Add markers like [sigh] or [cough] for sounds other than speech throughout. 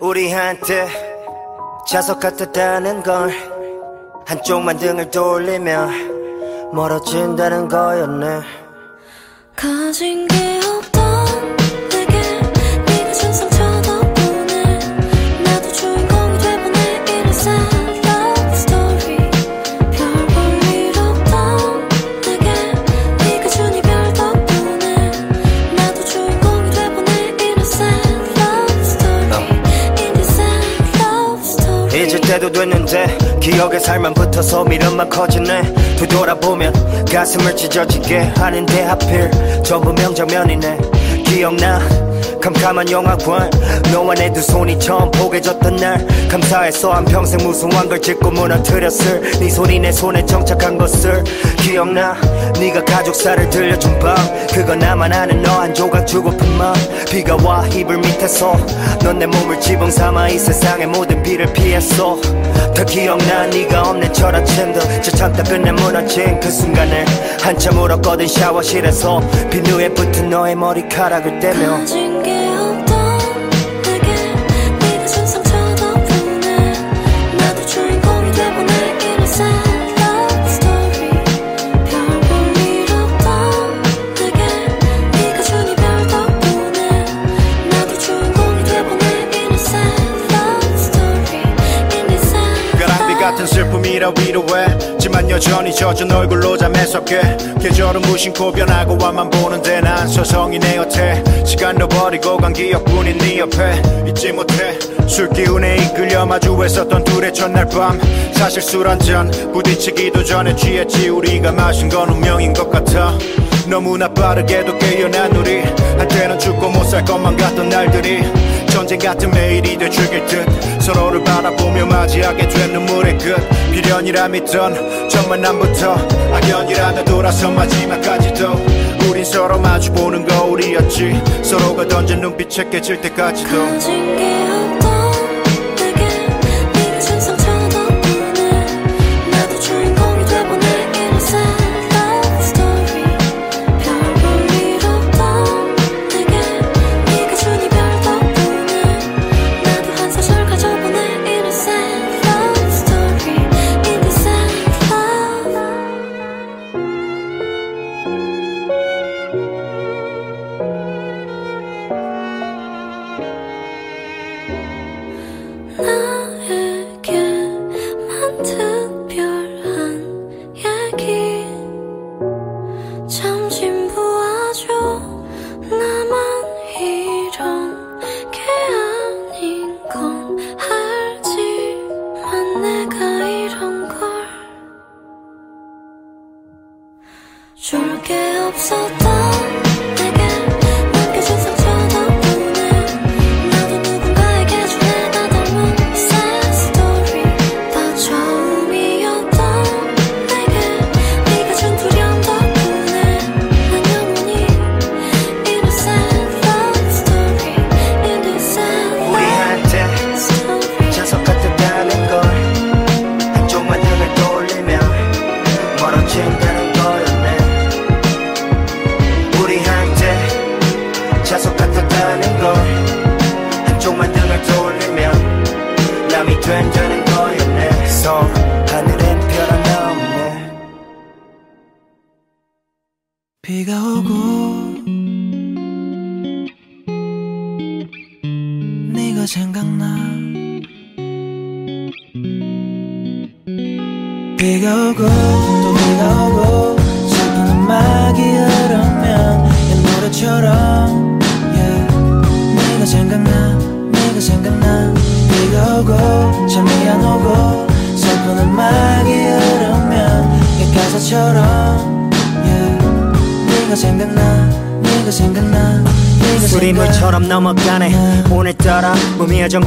우리한테 자석 같았다는 걸 한쪽만 등을 돌리면 멀어진다는 거였네. 가진 게 때도 됐는데 기억에 살만 붙어서 미련만 커지네. 되돌아보면 가슴을 찢어지게 하는데 하필 전부 명장면이네. 기억나 캄캄한 영화관. 너와 내 두 손이 처음 포개졌던 날. 감사했어 한평생 무수한 걸 짚고 무너뜨렸을. 네 손이 내 손에 정착한 것을. 기억나? 네가 가족사를 들려준 밤. 그거 나만 아는 너 한 조각 주고픈 마음. 비가 와 이불 밑에서 넌 내 몸을 지붕 삼아 이 세상의 모든 비를 피했어. 더 기억나? 네가 없는 철학 챈도 저 참다 끝내 무너진 그 순간을 한참 울었거든 샤워실에서. 비누에 붙은 너의 머리카락을 떼며 슬픔이라 위로해 지만 여전히 젖은 얼굴로 잠에서 깨 계절은 무심코 변하고 와만 보는데 난 서성이 내 곁에. 시간도 버리고 간 기억뿐인 네 옆에. 잊지 못해. 술 기운에 이끌려 마주했었던 둘의 첫날 밤. 사실 술 한 잔 부딪히기도 전에 취했지. 우리가 마신 건 운명인 것 같아. 너무나 빠르게도 깨어난 우리. 한때는 죽고 못 살 것만 같던 날들이 전쟁 같은 매일이 돼 죽일 듯 서로를 바라보며 맞이하게 된 눈물의 끝. 비련이라 믿던 첫 만남부터 악연이라며 돌아서 마지막까지도 우린 서로 마주보는 거울이었지. 서로가 던진 눈빛에 깨질 때까지도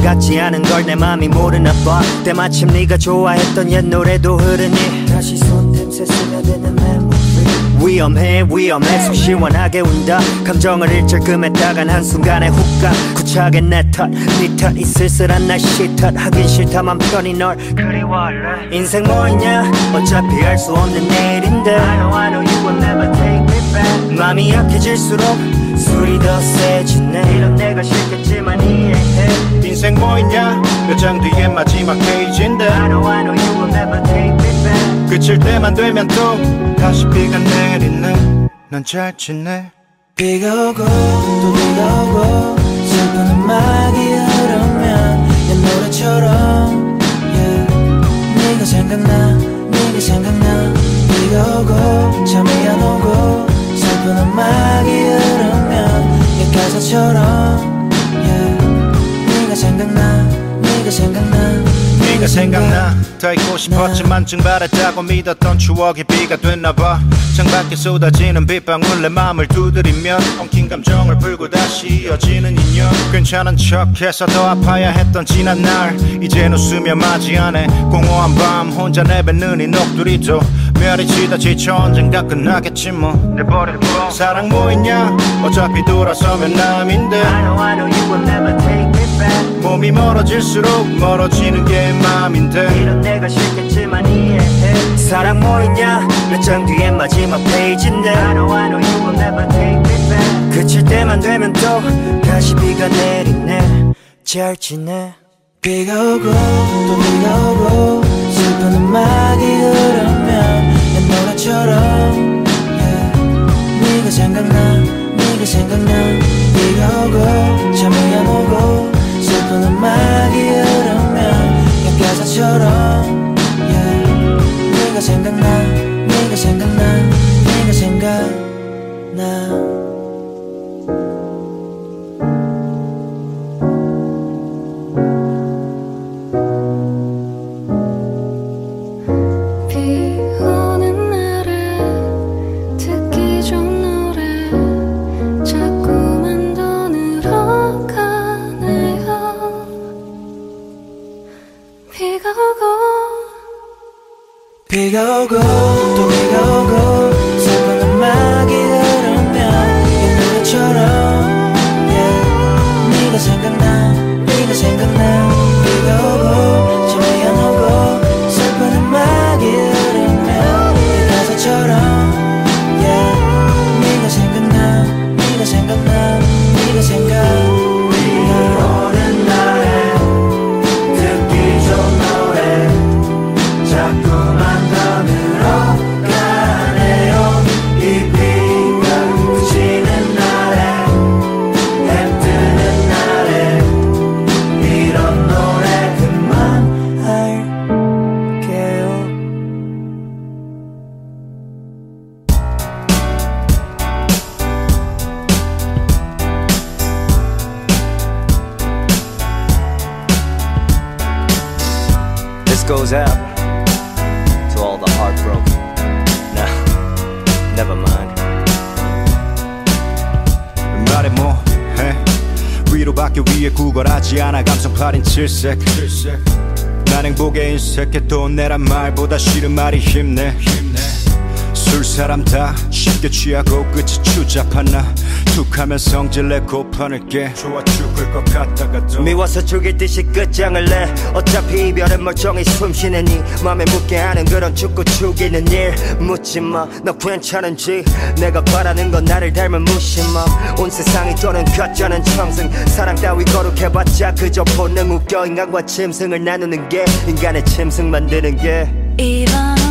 같지 않은 걸 내 맘이 모르나 봐. 때마침 네가 좋아했던 옛 노래도 흐르니 다시 손냄새 스며드는 메모리 위험해 위험해. 속 시원하게 운다. 감정을 일절 금했다간 한순간에 훅가. 구차하게 내탓네탓이 쓸쓸한 날씨 탓 하긴 싫다만 편히 널 그리워할래. 인생 뭐 있냐? 어차피 할수 없는 내일인데. I know I know you will never take me back. 맘이 약해질수록 술이 더 세지네 이런 내가 싫겠지만 이해해 빈 인생 뭐 있냐? 몇 장 뒤에 마지막 페이지인데. I know I know you will never take me back. 그칠 때만 되면 또 다시 비가 내리네. 난 잘 지내. 비가 오고 또 네가 생각나. 더 있고 싶었지만 증발했다고 믿었던 추억이 비가 됐나봐. 창밖에 쏟아지는 빗방울 내 맘을 두드리면 엉킨 감정을 풀고 다시 이어지는 인연. 괜찮은 척해서 더 아파야 했던 지난 날. 이젠 웃으며 맞이하네. 공허한 밤 혼자 내뱉는 이 녹두리도. 멸이 치다 지쳐 언젠가 끝나겠지 뭐. 내버릴 뭐 사랑 뭐 있냐? 어차피 돌아서면 남인데. I know I know you will never take 몸이 멀어질수록 멀어지는 게 마음인데. 이런 내가 싫겠지만 이해해. 사랑 뭐 있냐? 몇 장 뒤에 마지막 페이지인데. I know I know you will never take me back. 그칠 때만 되면 또 다시 비가 내리네. 잘 지내. 비가 오고 또 비가 오고 슬픈 음악이 흐르면 옛 노래처럼. Yeah. 네가 생각나 네가 생각나. 비가 오고 잠이 안 오고 슬픈 음악이 흐르면 옛 가사처럼 yeah. 네가 생각나 네가 생각나 네가 생각나 비가 인색해 돈 내란 말보다 싫은 말이 힘내. 술 사람 다 쉽게 취하고 끝이 추잡한 나? 툭하면 성질 내 고판을 깨 좋아 죽을 것 같다가도. 미워서 죽일 듯이 끝장을 내. 어차피 이별은 멀쩡히 숨쉬는 이 맘에 묻게 하는 그런 죽고 죽이는 일. 묻지마. 너 괜찮은지. 내가 바라는 건 나를 닮은 무심함. 온 세상이 떠는 가짜는 청승. 사랑 따위 거룩해봤자 그저 본능 웃겨. 인간과 짐승을 나누는 게 인간의 짐승 만드는 게. 이밤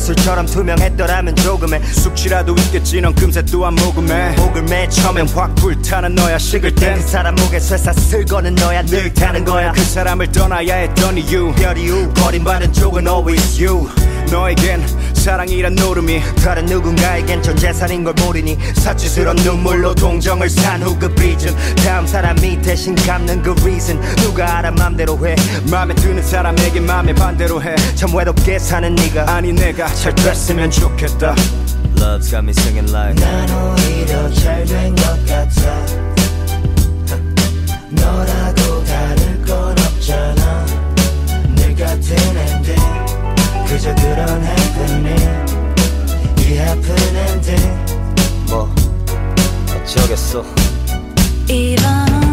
술처럼 투명했더라면 조금의 숙취라도 있겠지 넌 금세 또한 모금해 목을 맨 처음엔 확 불타는 너야. 식을 땐땐그 사람 목에 쇠사 쓸거는 너야. 늘 타는 거야. 그 사람을 떠나야 했던 이유. 별 이유. 버림받은 쪽은 always you. 너에겐 사랑이란 노름이 다른 누군가에겐 전 재산인 걸 모르니 사치스런 눈물로 동정을 산 후 그 빚은 다음 사람이 대신 갚는 그 reason. 누가 알아 맘대로 해? 맘에 드는 사람에게 맘에 반대로 해. 참 외롭게 사는 네가 아니 내가 잘 됐으면 좋겠다. Love's got me singing like 난 오히려 잘 된 것 같아. 너라 그저 그런 happening 이 happen ending 뭐 어쩌겠어 이번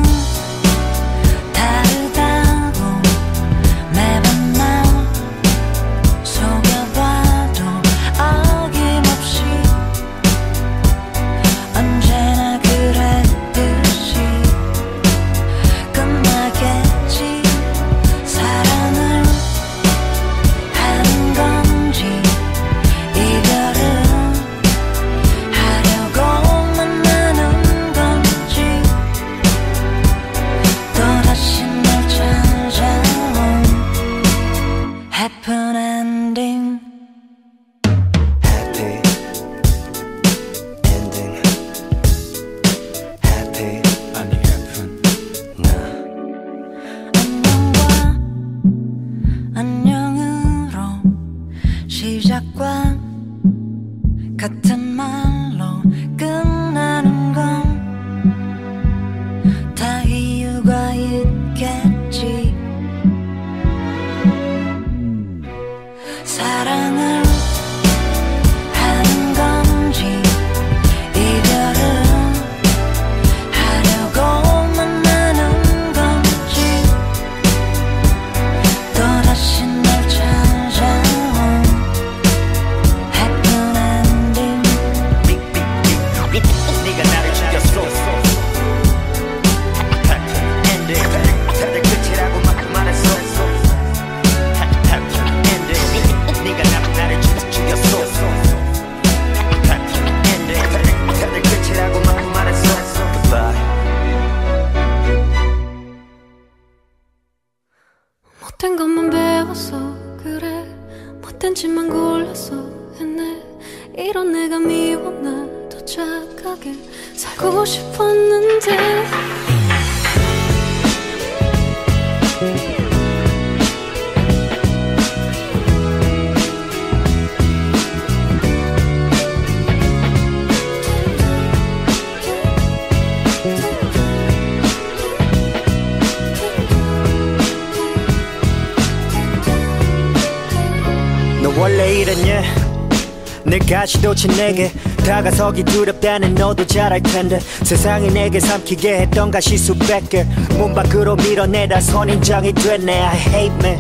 시도친 내게 다가서기 두렵다는 너도 잘 알 텐데 세상이 내게 삼키게 했던 가시 수백 개문 밖으로 밀어내다 선인장이 됐네. I hate me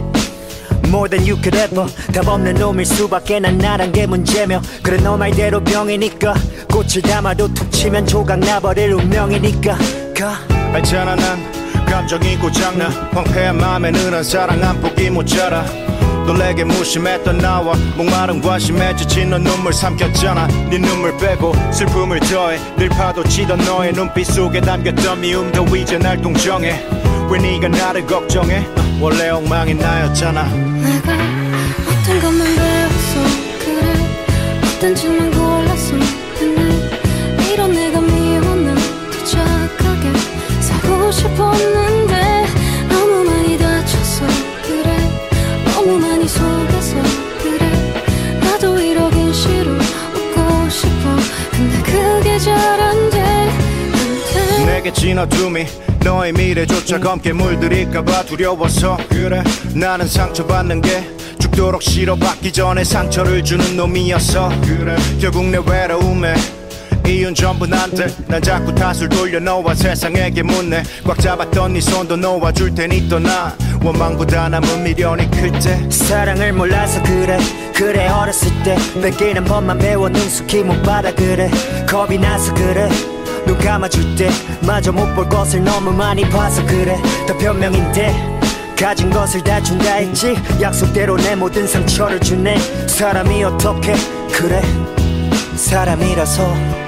More than you could ever. 답 없는 놈일 수밖에. 난 나란 게 문제며 그래 너 말대로 병이니까 꽃을 담아도 툭 치면 조각 나버릴 운명이니까. 가. 알잖아 난 감정이 고장나. 황폐한 마음에 느는 사랑 안 포기 못 자라 놀래게 무심했던 나와 목마른 관심에 지친 넌 눈물 삼켰잖아. 네 눈물 빼고 슬픔을 더해 늘 파도치던 너의 눈빛 속에 담겼던 미움도 이제 날 동정해. 왜 네가 나를 걱정해? 원래 엉망인 나였잖아. 내가 어떤 것만 배웠어 그래. 어떤 짓만 골랐어 했네 이런 내가 미워 나도 착하게 살고 싶었는데 내게 진 어둠이 너의 미래조차 검게 물들일까봐 두려워서. 그래 나는 상처받는 게 죽도록 싫어. 받기 전에 상처를 주는 놈이었어 그래 결국 내 외로움에 이유는 전부 난데 난 자꾸 탓을 돌려 너와 세상에게 묻네. 꽉 잡았던 네 손도 놓아줄 테니 떠나. 원망보다 남은 미련이 클때. 사랑을 몰라서 그래. 그래 어렸을 때. 뺏기는 법만 배워 능숙히 못 받아 그래. 겁이 나서 그래. 눈 감아줄 때. 마저 못 볼 것을 너무 많이 봐서 그래. 더 변명인데 가진 것을 다 준다 했지. 약속대로 내 모든 상처를 주네. 사람이 어떻게 그래? 사람이라서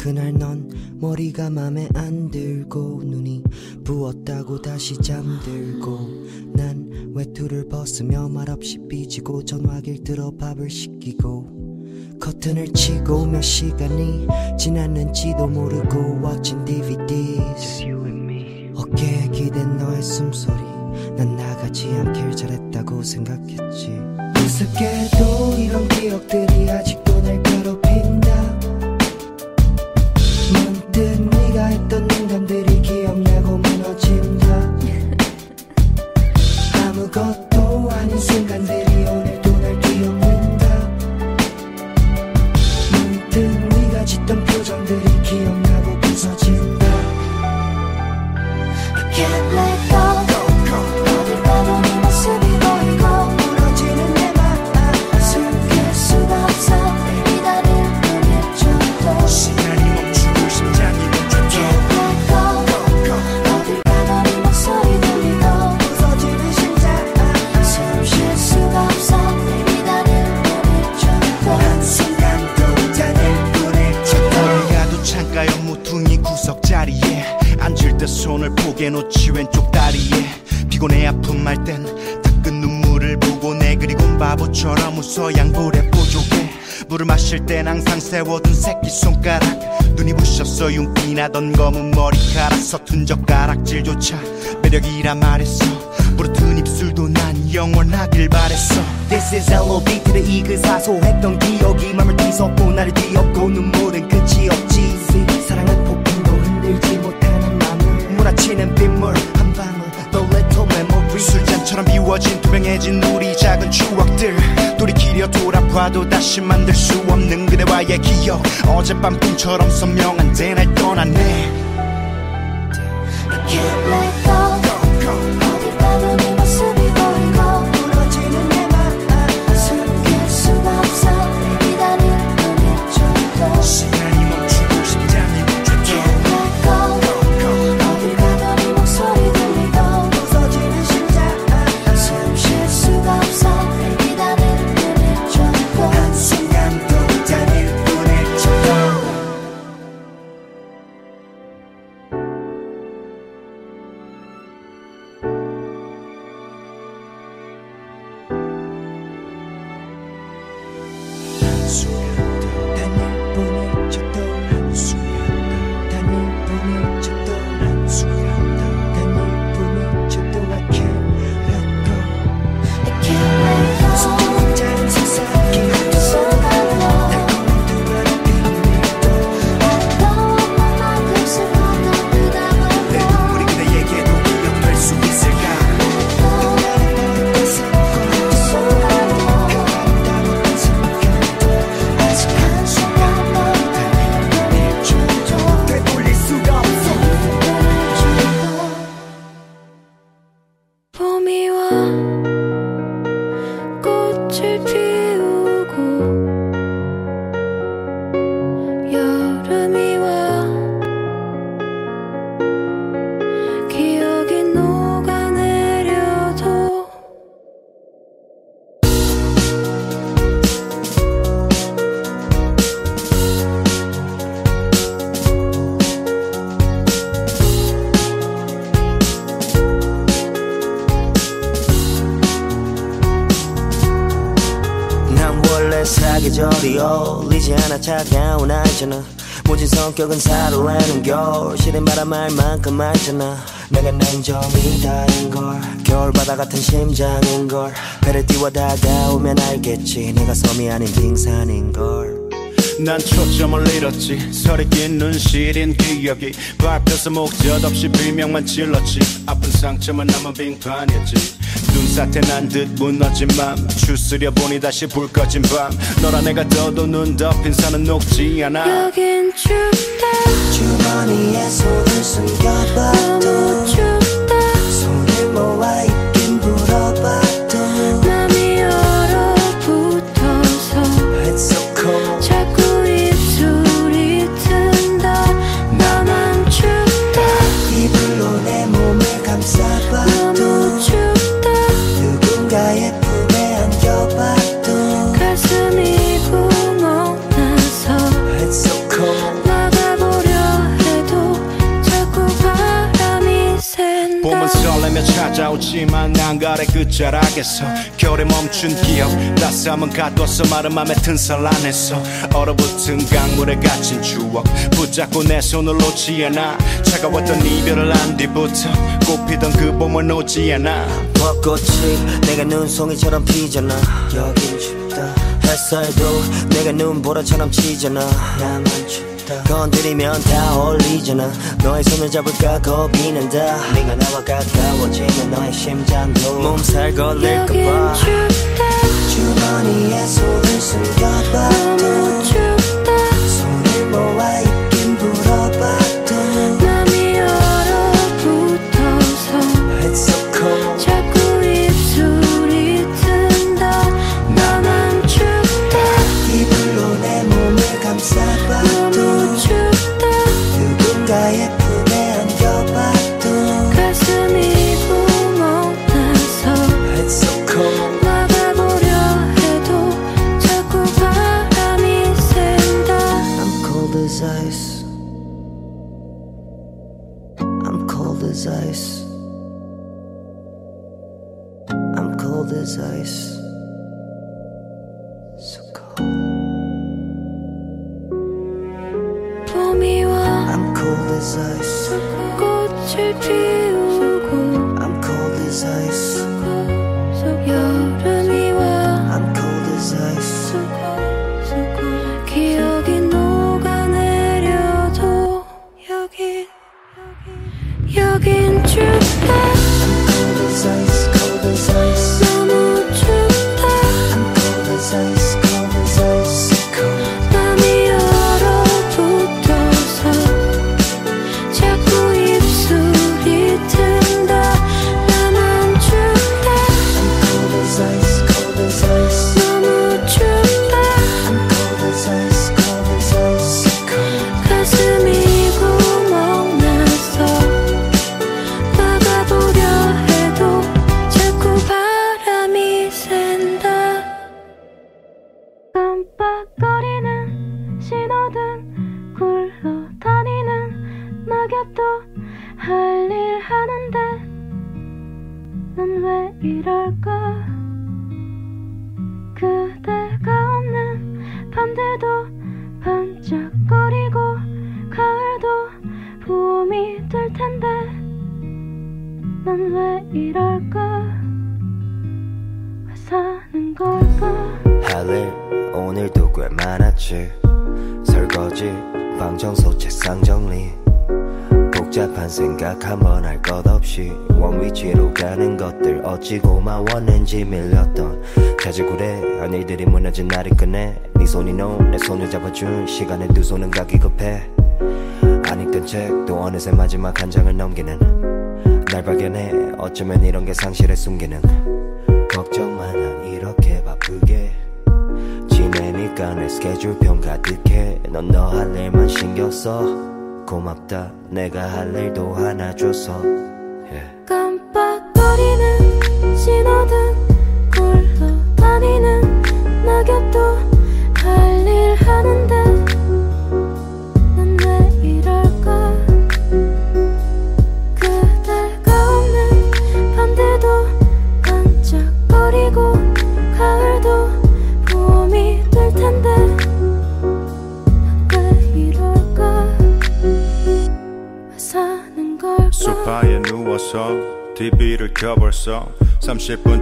그날 넌 머리가 맘에 안 들고 눈이 부었다고 다시 잠들고 난 외투를 벗으며 말없이 삐지고 전화기를 들어 밥을 시키고 커튼을 치고 몇 시간이 지났는지도 모르고 watching DVDs 어깨에 기댄 너의 숨소리. 난 나가지 않길 잘했다고 생각했지. 우습게도 이런 기억들이 아직도 영원하길 바랬어. This is L.O.D to the E 그 사소했던 기억이 맘을 뒤섞고 나를 뒤엎고 눈물은 끝이 없지. 사랑은 폭풍도 흔들지 못하는 마음 몰아치는 빗물 한 방울 The little memory 술잔처럼 비워진 투명해진 우리 작은 추억들. 돌이키려 돌아봐도 다시 만들 수 없는 그대와의 기억. 어젯밤 꿈처럼 선명한데 날 떠났네. I can't 성격은 사로라는 겨울 시린 바람 알 만큼 알잖아. 내가 냉정이다는 걸. 겨울바다 같은 심장인 걸. 배를 띄워 다가오면 알겠지. 내가 섬이 아닌 빙산인 걸. 난 초점을 잃었지. 서리 낀 눈시린 기억이. 밟혀서 목젖 없이 비명만 질렀지. 아픈 상처만 남은 빙판이었지 눈사태 난 듯 무너진 맘 추스려 보니 다시 불 꺼진 밤. 너라 내가 떠도 눈 덮인 산은 녹지 않아. 여긴 춥다. 주머니에 손을 숨겨봐도 찾아오지만 난가래 끝자락에서 겨울에 멈춘 기억 따스함은 가둬서 마른 맘에 튼살 안에서 얼어붙은 강물에 갇힌 추억 붙잡고 내 손을 놓지 않아. 차가웠던 이별을 안 뒤부터 꽃피던 그 봄을 놓지 않아. 벚꽃이 내가 눈송이처럼 피잖아. 여긴 춥다. 햇살도 내가 눈보라처럼 치잖아. 나만 춥다 건드리면 다 어울리잖아. 너의 손을 잡을까 겁이 난다. 네가 나와 가까워지면 너의 심장도 몸살 걸릴까봐. 주머니에 손을 너무 숨겨봐도 춥 잡아준 시간에 두 손은 가기 급해. 안 읽던 책도 어느새 마지막 한 장을 넘기는. 날 발견해 어쩌면 이런 게 상실의 숨기는. 걱정만 한 이렇게 바쁘게. 지내니까 내 스케줄표 가득해. 넌 너 할 일만 신경 써. 고맙다 내가 할 일도 하나 줘서. yeah.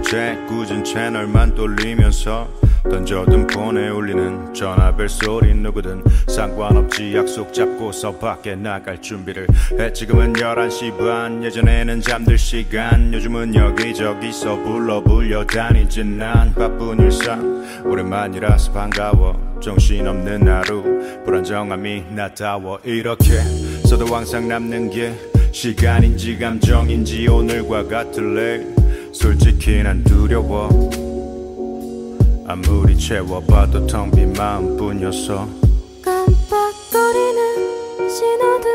30분째 꾸준 채널만 돌리면서 던져둔 폰에 울리는 전화벨 소리 누구든 상관없지 약속 잡고서 밖에 나갈 준비를 해. 지금은 11시 반 예전에는 잠들 시간. 요즘은 여기저기서 불러 불려 다니지 난 바쁜 일상. 오랜만이라서 반가워. 정신없는 하루. 불안정함이 나타워. 이렇게 써도 항상 남는 게 시간인지 감정인지 오늘과 같을래 솔직히 난 두려워. 아무리 채워봐도 텅 빈 마음뿐이었어 깜빡거리는 신호등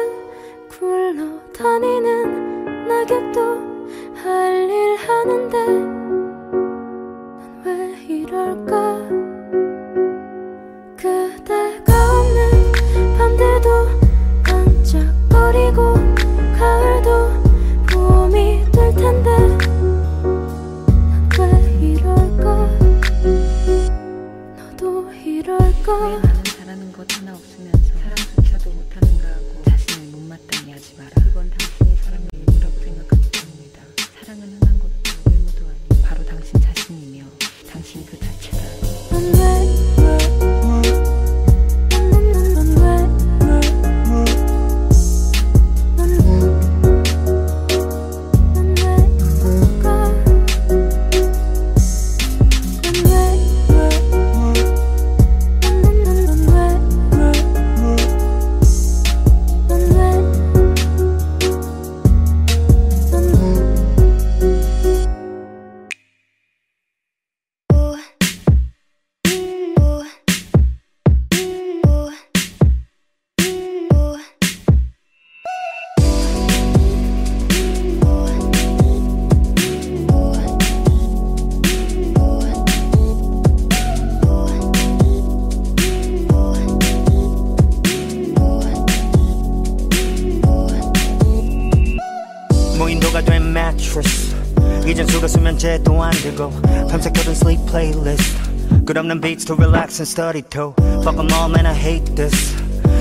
굴러다니는 낙엽도 할 일 하는데 난 왜 이럴까? 그대가 없는 밤새도 반짝거리고 가을 왜 나는 잘하는 것 하나 없으면서 사랑조차도 못하는가 하고 자신을 못마땅히 하지 마라. 그건 당신이 사랑의 일부라고 생각하기 때문이다. 사랑은 흔한 것도 의무도 아닌 바로 당신 자신이며 당신 그 자체 relax and study too Fuck 'em all man I hate this.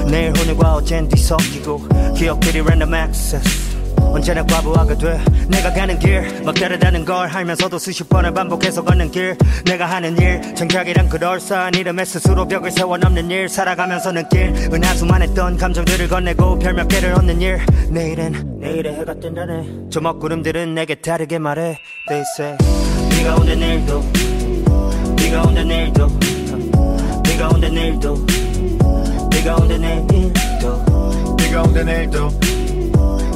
내일 오늘과 어젠 뒤섞이고 기억들이 random access. 언제나 과부하가 돼. 내가 가는 길 막다르다는 걸 알면서도 수십 번을 반복해서 걷는 길. 내가 하는 일 정착이란 그럴싸한 이름에 스스로 벽을 세워 넘는 일. 살아가면서 느낄 은하수만 했던 감정들을 건네고 별 몇 개를 얻는 일. 내일은 내일의 해가 뜬다네. 저 먹구름들은 내게 다르게 말해. They say 비가 온다 내일도 비가 온다 내일도 비가 온다 내일도. 비가 온다 내일도. 비가 온다 내일도.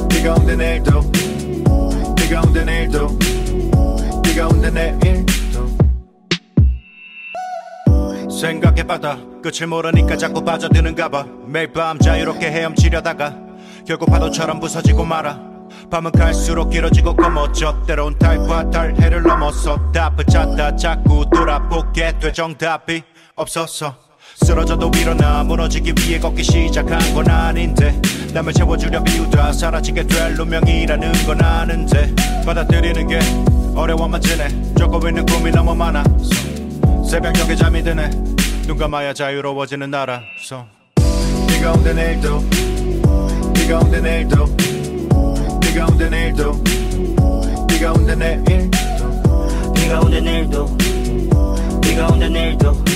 비가 온다 내일도. 비가 온다 내일도. 비가 온다 내일도. 생각해봐다. 끝을 모르니까 자꾸 빠져드는가 봐. 매일 밤 자유롭게 헤엄치려다가 결국 파도처럼 부서지고 말아. 밤은 갈수록 길어지고 검어져 때론 달과 달 해를 넘어서 다 붙잡다 자꾸 돌아보게 돼 정답이 없어서 쓰러져도 일어나 무너지기 위해 걷기 시작한 건 아닌데 남을 채워주려 비우다 사라지게 될 운명이라는 건 아는데 받아들이는 게 어려워만 지네. 쫓고 있는 꿈이 너무 많아 새벽녘에 잠이 드네. 눈 감아야 자유로워지는 나라서. 비가 온대 내일도 비가 온대 내일도 비가 온대 내일도 비가 온대 내일도 비가 온대 내일도 비가 온대 내일도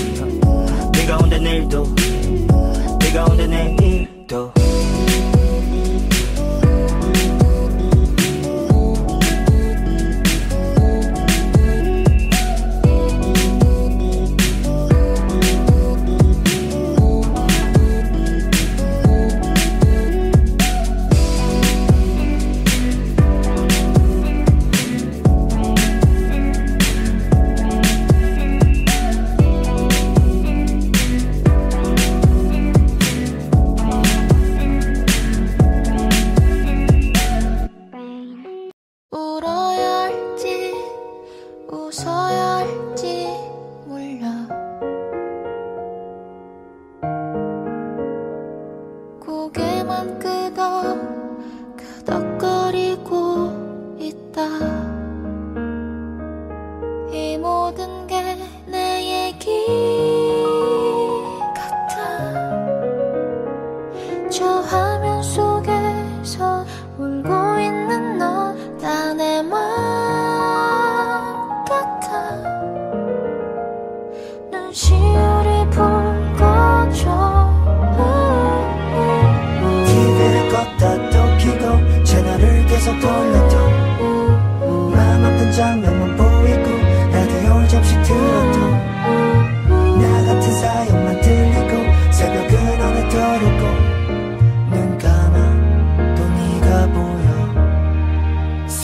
비가 온대 내일도. 비가 온대 내일도 고개만 끄덕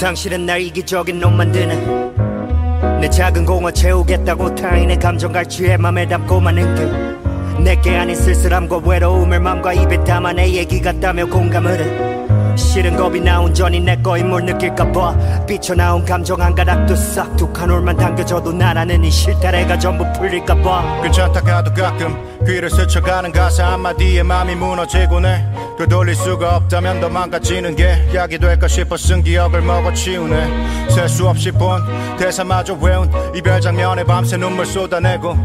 상실은 날 이기적인 놈 만드네. 내 작은 공허 채우겠다고 타인의 감정 갈취해 맘에 담고만 은게 내게 아닌 쓸쓸함과 외로움을 맘과 입에 담아 내 얘기 같다며 공감을 해. 싫은 겁이 나 온전히 내 거인 뭘 느낄까봐. 삐쳐나온 감정 한 가닥도 싹 둑 한 올만 당겨져도 나라는 이 실타래가 전부 풀릴까봐. 괜찮다 가도 가끔 귀를 스쳐가는 가사 한마디에 맘이 무너지곤 해 되돌릴 수가 없다면 더 망가지는 게 약이 될까 싶어 쓴 기억을 먹어 치우네. 셀 수 없이 본 대사마저 외운 이별 장면에 밤새 눈물 쏟아내고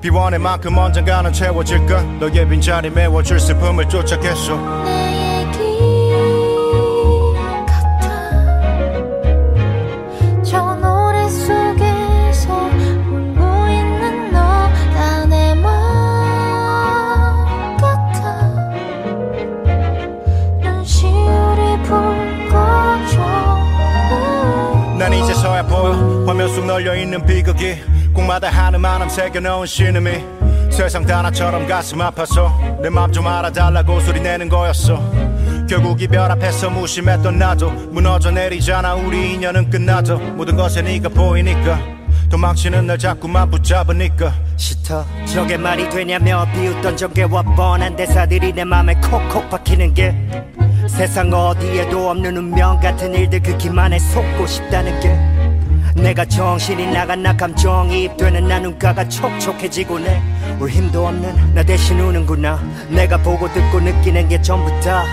비워낼 만큼 언젠가는 채워질까? 너의 빈자리 메워줄 슬픔을 쫓아겠어 널려있는 비극이 꿈마다 하는 만함 새겨놓은 신음이 세상 단아처럼 가슴 아파서 내 맘 좀 알아달라고 소리내는 거였어. 결국 이별 앞에서 무심했던 나도 무너져 내리잖아. 우리 인연은 끝나도 모든 것에 네가 보이니까. 도망치는 날 자꾸만 붙잡으니까. 싫다. 저게 말이 되냐며 비웃던 전개와 뻔한 대사들이 내 맘에 콕콕 박히는 게 세상 어디에도 없는 운명 같은 일들 그 기만에 속고 싶다는 게 내가 정신이 나간 감정이입되는 나 눈가가 촉촉해지곤 해울 힘도 없는 나 대신 우는구나. 내가 보고 듣고 느끼는 게 전부 다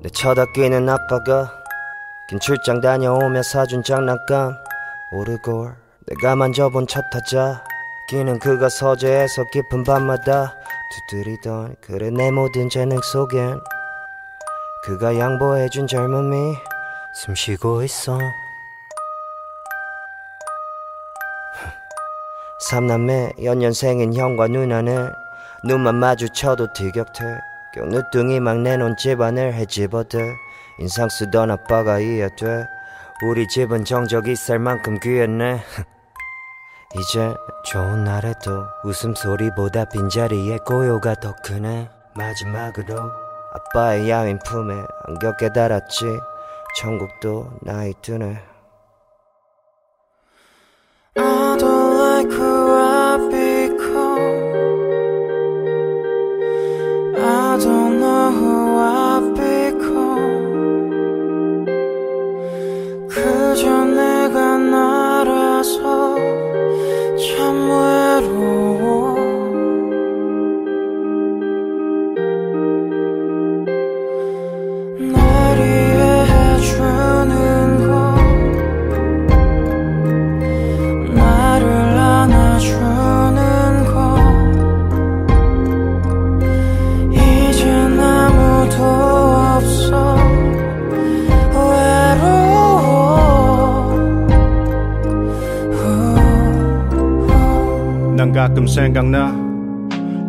내 쳐다끼는 아빠가 긴 출장 다녀오며 사준 장난감 오르골 내가 만져본 첫 타자. 끼는 그가 서재에서 깊은 밤마다 두드리던 그래 내 모든 재능 속엔 그가 양보해준 젊음이 숨쉬고 있어. [laughs] 삼남매 연년생인 형과 누나는 눈만 마주쳐도 티격태 껴누뚱이 막 내놓은 집안을 해집어대 인상 쓰던 아빠가 이해돼. 우리 집은 정적이 쌀 만큼 귀했네. [laughs] 이제 좋은 날에도 웃음소리보다 빈자리에 고요가 더 크네. 마지막으로 아빠의 야윈 품에 안겨 깨달았지. 천국도 나이 드네. I don't like who I've 가끔 생각나.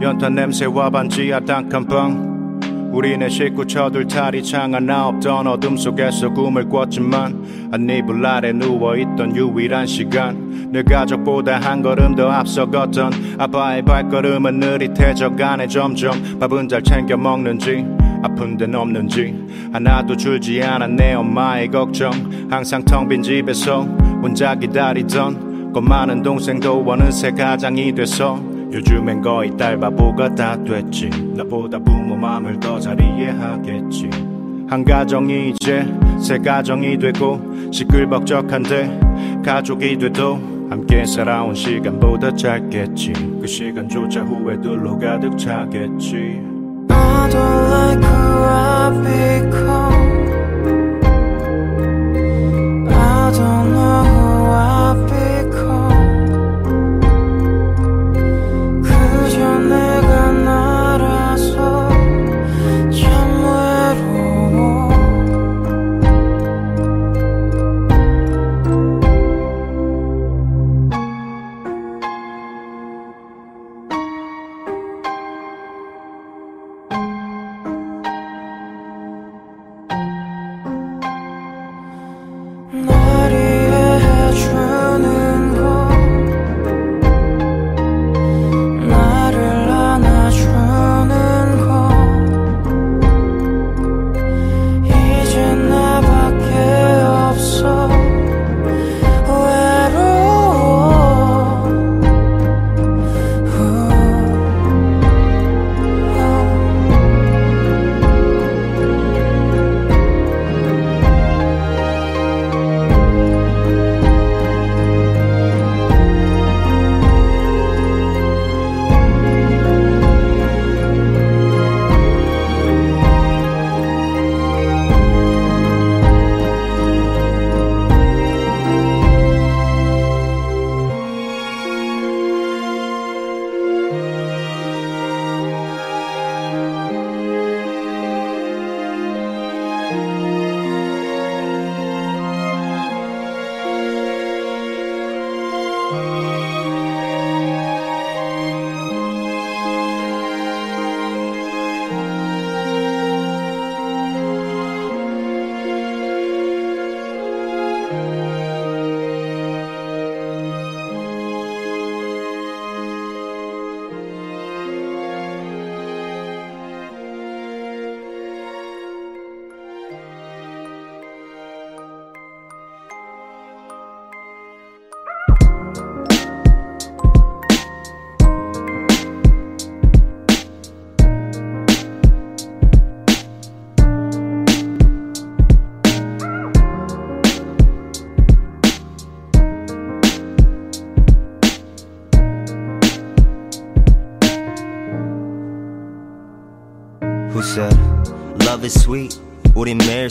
연탄 냄새와 반지하 단칸방 우리네 식구 쳐둘 탈이 창 하나 없던 어둠 속에서 꿈을 꿨지만 한 이불 아래 누워있던 유일한 시간. 내 가족보다 한 걸음 더 앞서갔던 아빠의 발걸음은 느릿해져 가네 점점 밥은 잘 챙겨 먹는지 아픈 데는 없는지. 하나도 줄지 내 엄마의 걱정. 항상 텅 빈 집에서 혼자 기다리던 것 많은 동생도 어느새 가장이 돼서 요즘엔 거의 딸 바보가 다 됐지. 나보다 부모 마음을 더 잘 이해하겠지. 한 가정이 이제 새 가정이 되고 시끌벅적한데 가족이 돼도 함께 살아온 시간보다 짧겠지. 그 시간조차 후회들로 가득 차겠지. I don't like who I've become.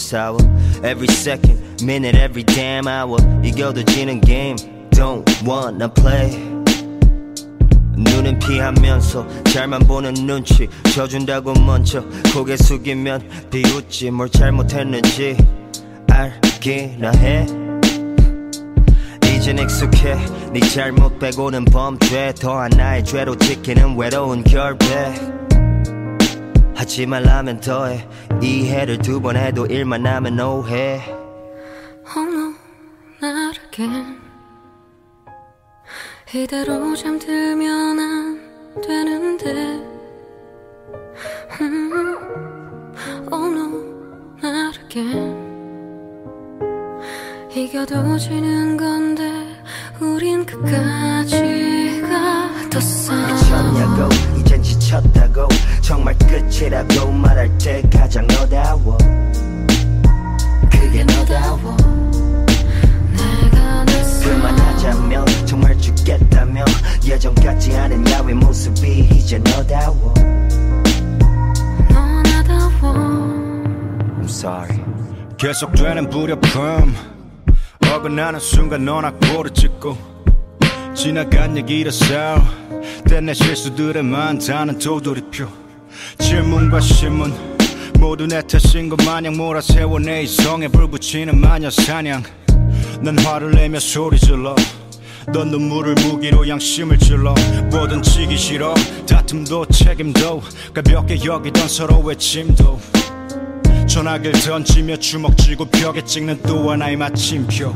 싸워 Every second, minute, every damn hour. 이겨도지는 game Don't wanna play. 눈은 피하면서 잘만 보는 눈치 져준다고 먼저 고개 숙이면 비웃지 뭘 잘못했는지 알기나 해. 이젠 익숙해. 네 잘못 빼고는 범죄. 더한 나의 죄로 지키는 외로운 결백 하지 말라면 더해. 이해를 두 번 해도 일만 하면 오해. 어머 날 again. 이대로 잠들면 안 되는데. 음, Oh no 날 again. 이겨도 지는 건데 우린 끝까지 가 더 싸워 지쳤다고 정말 끝이라고 말할 때 가장 너다워. 그게 너다워. 그만하자며 정말 죽겠다며 예전 같지 않은 야외 모습이 이제 너다워. 너 나다워. I'm sorry. 계속되는 불협품 어긋나는 순간 너나 꼬리 찍고 지나간 얘기라서 때내 실수들에 많다는 도돌이표. 질문과 신문 모두 내 탓인 것 마냥 몰아세워 내 이성에 불 붙이는 마녀 사냥. 난 화를 내며 소리 질러. 넌 눈물을 무기로 양심을 찔러. 뭐든 지기 싫어. 다툼도 책임도. 가볍게 여기던 서로의 짐도. 전화기를 던지며 주먹 쥐고 벽에 찍는 또 하나의 마침표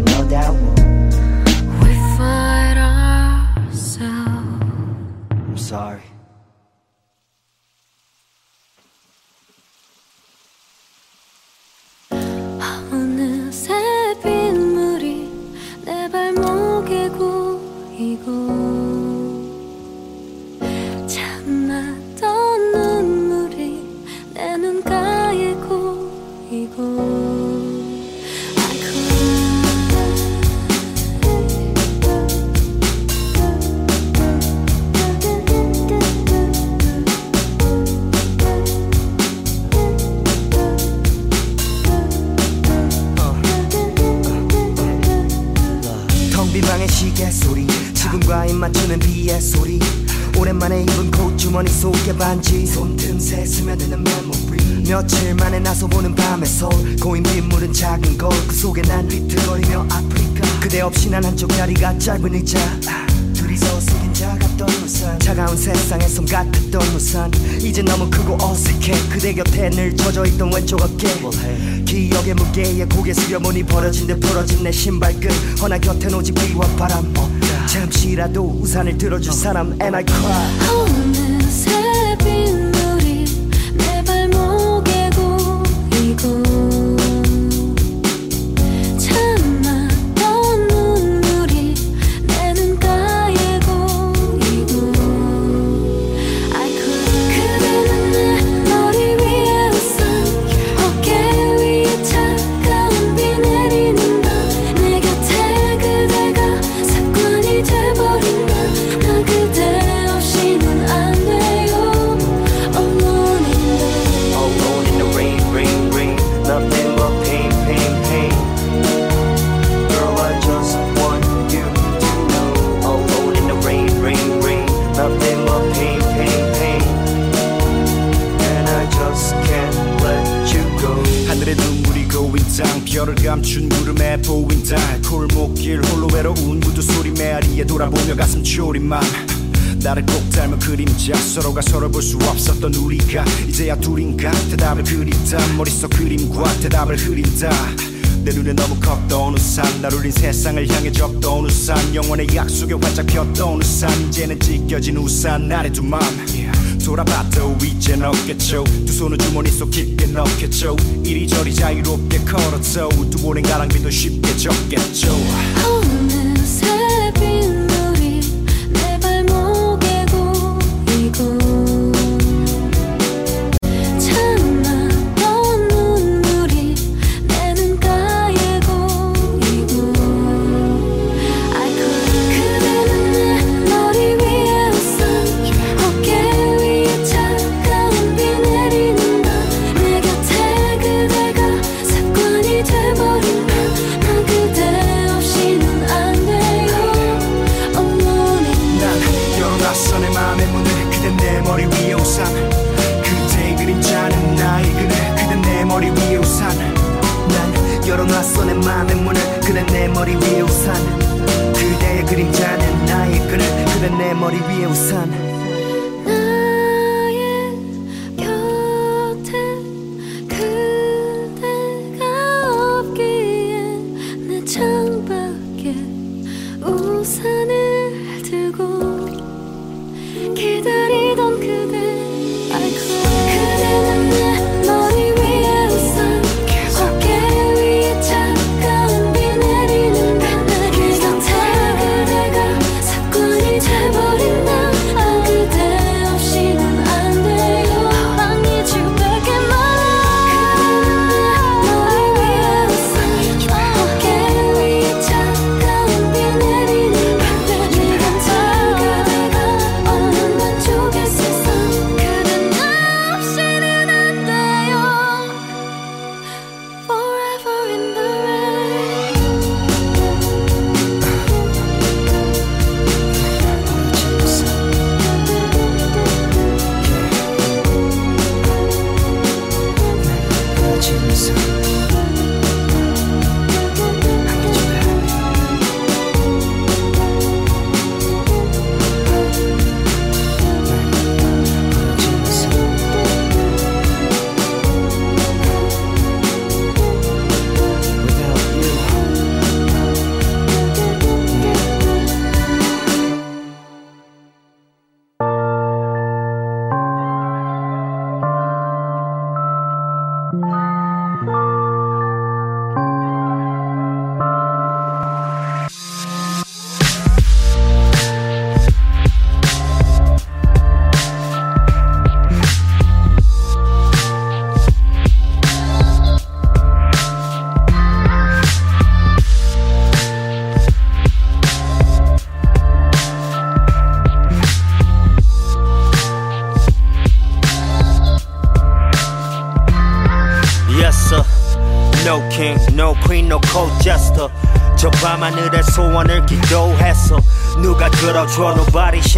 모습이 이 숙여보니 벌어진 듯 부러진 내 신발끈. 허나 곁엔 오직 비와 바람. 잠시라도 우산을 들어줄 사람. And I cry 없었던 우리가 이제야 둘인가 대답을 그린다 머릿속 그림과 대답을 흐린다 내 눈에 너무 컸던 우산. 날 울린 세상을 향해 적던 우산. 영원의 약속에 활짝 폈던 우산. 이제는 찢겨진 우산. 나의 두맘 돌아봐도 이젠 없겠죠. 두 손을 주머니 속 깊게 넣겠죠. 이리저리 자유롭게 걸었죠. 두 번의 가랑비도 쉽게 적겠죠 우산. 난 열어놨어 내 맘의 문을 그대 내 머리 위에 우산. 그대의 그림자는 나의 끈을 그대 내 머리 위에 우산 Bye. nobody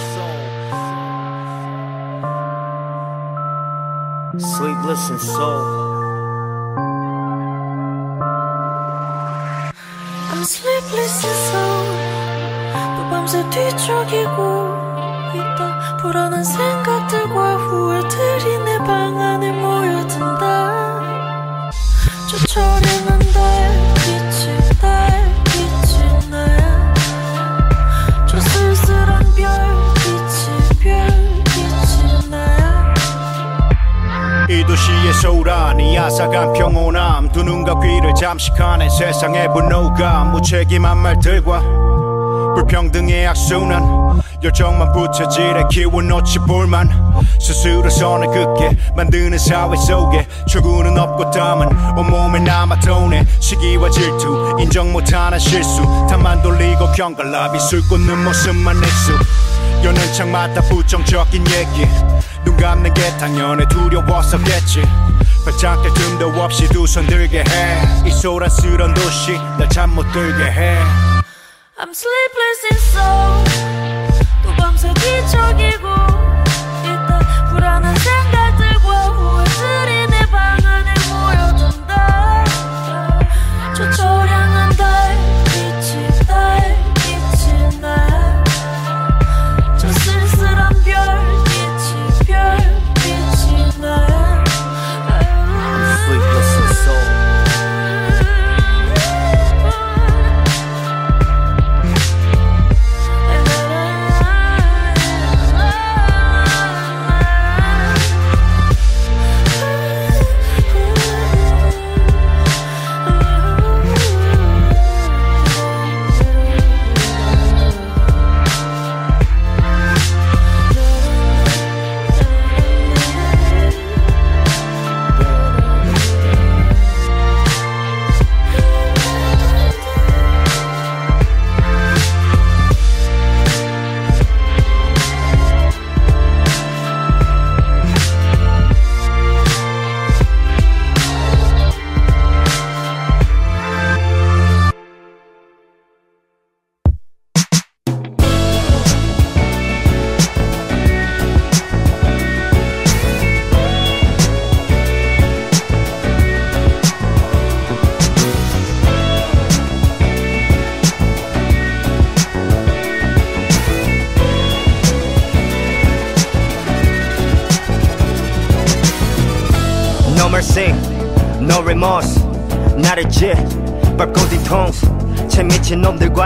Sleepless in soul. I'm sleepless in soul. 또 밤새 뒤척이고 있다 불안한 생각들과 후회들이 내 방 안에 모여든다. 쫓아내는 달 빛이 달빛이 도시의 소란 이 아삭한 평온함. 두 눈과 귀를 잠식하네 세상의 분노감 무책임한 말들과 불평등의 악순환. 열정만 붙여지래 키워놓지 볼만. 스스로 선을 긋게 만드는 사회 속에 출구는 없고 다만 온몸에 남아 도네. 시기와 질투 인정 못하는 실수. 탐만 돌리고 경갈라 비 술 꽂는 모습만 액수 여는 창마다 부정적인 얘기. 눈 감는 게 당연해 두려워서겠지. 발작될 틈도 없이 두 손 들게 해 이 소란스런 도시 날 잠 못 들게 해. I'm sleepless in soul. 또 밤새 뒤척이고 있다 불안한 생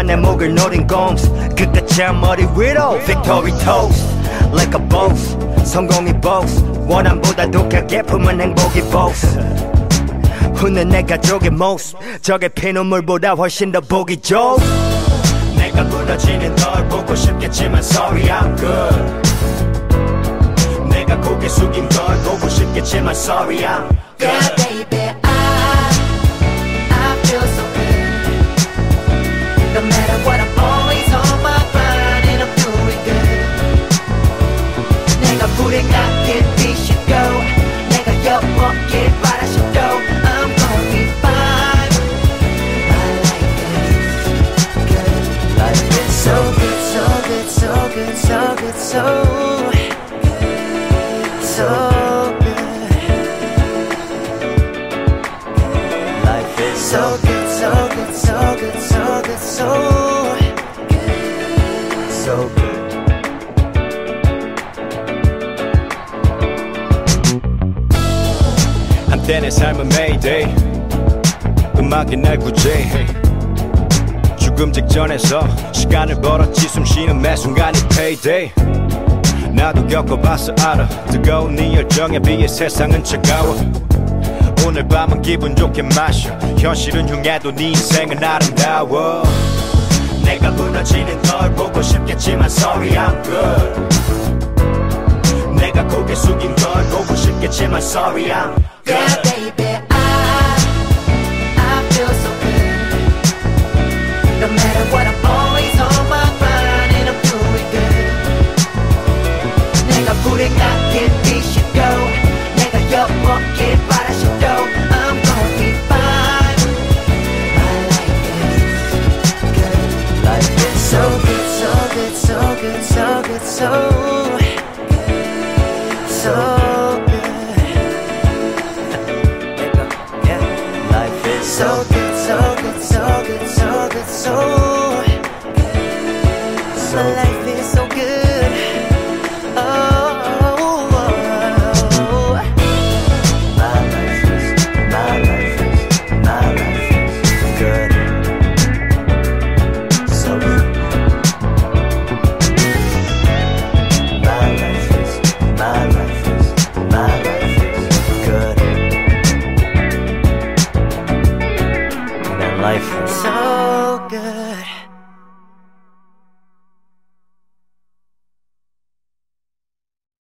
내 목을 노린 꼼수 끝까지 한 머리 위로 Victory toast. Like a boss 성공이 boss. 원함보다 독하게 품은 행복이 boss. 웃는 내 가족의 모습 저게 피눈물보다 훨씬 더 보기 좋. 내가 무너지는 널 보고 싶겠지만 sorry I'm good. 내가 고개 숙인 걸 보고 싶겠지만 sorry I'm good 때 내 삶은 Mayday. 음악이 날 구제해. 죽음 직전에서 시간을 벌었지 숨 쉬는 매 순간이 payday. 나도 겪어봤어 알아. 뜨거운 네 열정에 비해 세상은 차가워. 오늘 밤은 기분 좋게 마셔. 현실은 흉해도 네 인생은 아름다워. 내가 무너지는 널 보고 싶겠지만 sorry I'm good. 내가 고개 숙인 걸 보고 싶겠지만 sorry I'm Yeah, baby.